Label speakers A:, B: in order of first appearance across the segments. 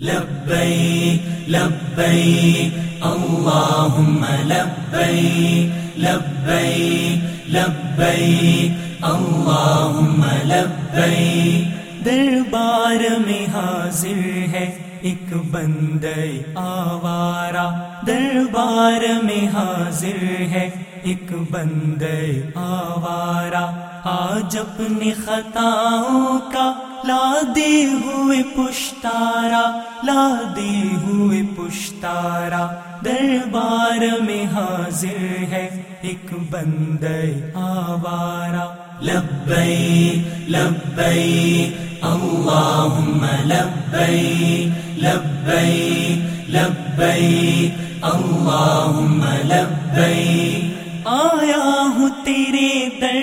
A: لبيك لبيك اللهم لبيك لبيك لبيك اللهم لبيك دربار میں حاضر ہے ایک بندے آوارا دربار میں حاضر ہے ایک بندے آوارا آج اپنی خطاؤں کا لا دے ہوئے پشتارا لا دے ہوئے پشتارا۔ دربار میں حاضر ہے ایک بندے آوارا۔ لبئی لبئی اللہم لبئی لبئی لبئی اللہم لبئی آیا ہوں تیرے در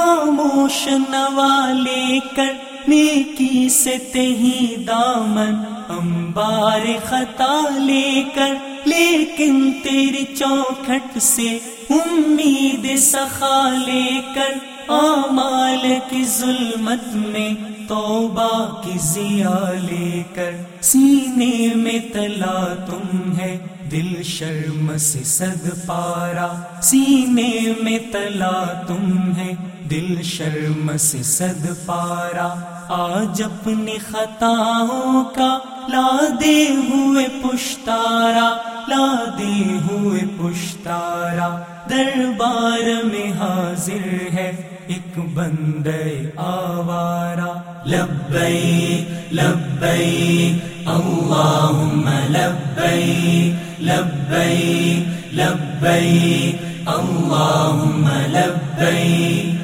A: خاموش نوالے کر، نیکی سے تہی دامن امبار خطا لے کر۔ لیکن تیری چوکھٹ سے امید سخا لے کر۔ آمال کی ظلمت میں، توبہ کی زیا لے کر۔ سینے میں تلا تم ہے، دل شرم سے صد پارا۔ سینے میں تلا تم ہے۔ دل شرم سے صد پارا، آج اپنی خطاؤں کا لا دے ہوئے پشتارا لا دے ہوئے پشتارا۔ دربار میں حاضر ہے ایک بندے آوارا۔ لبئی لبئی اللہم لبئی لبئی لبئی اللہم لبئی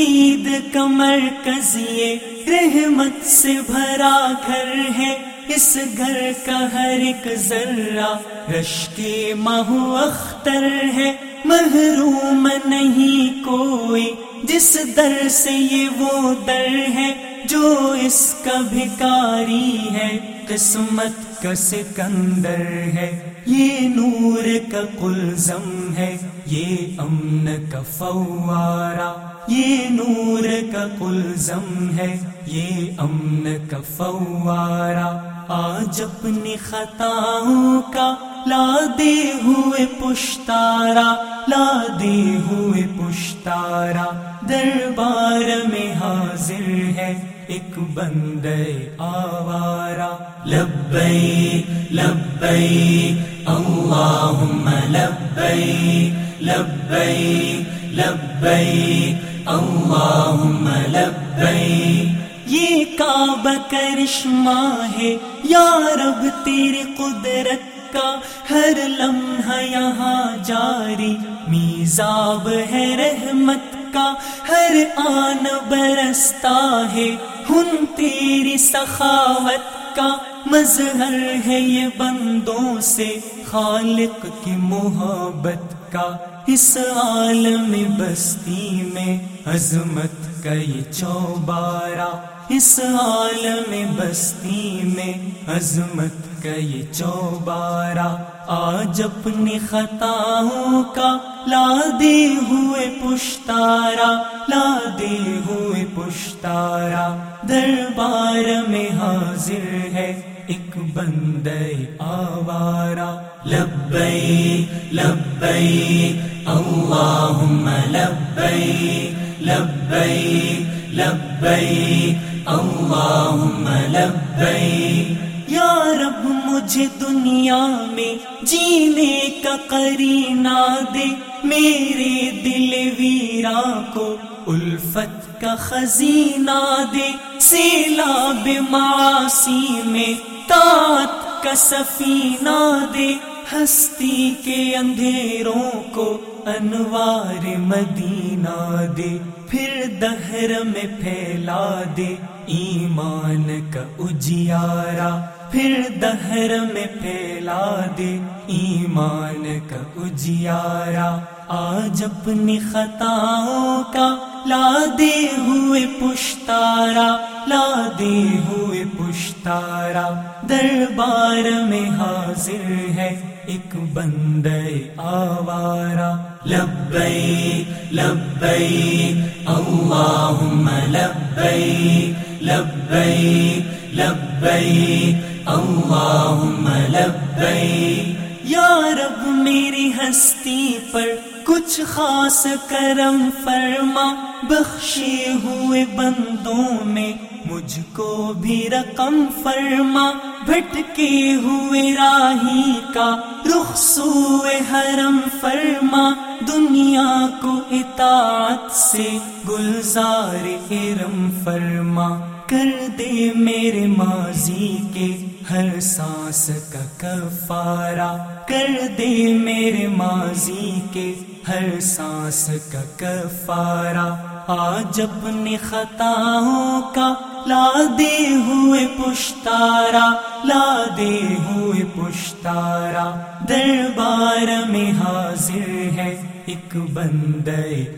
A: امید کا مرکز یہ رحمت سے بھرا گھر ہے۔ اس گھر کا ہر ایک ذرہ رش کے مہو اختر ہے۔ محروم نہیں کوئی جس در سے یہ وہ در ہے جو اس کا بھکاری ہے۔ قسمت کا سکندر ہے۔ یہ نور کا قلزم ہے۔ یہ امن کا فوارا یہ نور کا قلزم ہے، یہ امن کا فوارا آج اپنی خطاؤں کا لا دے ہوئے پشتارا لا دے ہوئے پشتارا دربار میں حاضر ہے ایک بندے آوارا لبئی لبئی اللہم لبئی لبئی لبئی اللہم لبئی یہ کعبہ کرشمہ ہے، یا رب تیری قدرت کا ہر لمحہ یہاں جاری۔ میزاب ہے رحمت کا، ہر آن برستا ہے۔ ہن تیری سخاوت کا مظہر ہے یہ بندوں سے، خالق کی محبت کا۔ اس عالم بستی میں عظمت کا یہ چوبارہ۔ اس عالم بستی میں عظمت کا یہ چوبارہ۔ آج اپنی خطاؤں کا لا دے ہوئے پشتارا لا دے ہوئے پشتارا دربار میں حاضر ہے ایک بندے آوارا لبئی لبئی اللہم لبئی لبئی لبئی اللہم لبئی یا رب مجھے دنیا میں جینے کا کرینہ دے میرے دل ویرا کو الفت کا خزینہ دے۔ سیلاب معاصی میں تات کا سفینہ دے۔ ہستی کے اندھیروں کو انوار مدینہ دے۔ پھر دہر میں پھیلا دے۔ ایمان کا اجیارا پھر دہر میں پھیلا دے ایمان کا اجیارا آج اپنی خطاؤں کا لا دے ہوئے پشتارا لا دے ہوئے پشتارا دربار میں حاضر ہے ایک بندے آوارا لبئی لبئی اللہم لبئی لبئی لبئی لبیک، اللہم لبیک۔
B: یا رب میری ہستی پر کچھ خاص کرم فرما، بخشے ہوئے بندوں میں مجھ کو بھی رقم فرما۔ بھٹکے ہوئے راہی کا رخ سوئے حرم فرما۔ دنیا کو اطاعت سے گلزار ارم فرما کر دے میرے ماضی کے ہر سانس کا کفارہ کر دے میرے ماضی کے ہر سانس کا کفارہ آج اپنی خطاؤں کا لا دے ہوئے پشتارا لادے ہوئے پشتارا دربار میں حاضر ہے ایک بند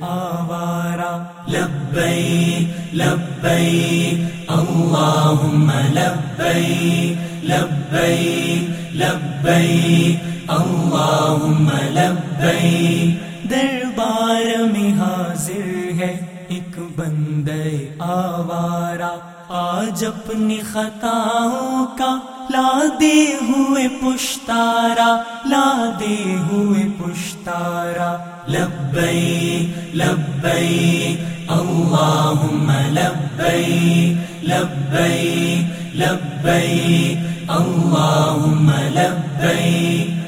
B: آوارا
A: لبیک لبیک، اللہم لبیک لبیک لبیک، اللہم لبیک۔
B: دربار میں حاضر ہے ایک بند آوارا آج اپنی خطاؤں کا لا دے ہوئے پشتارا لا دے ہوئے پشتارا۔
A: لبیک لبیک، اللہم لبیک لبیک لبیک، اللہم لبیک۔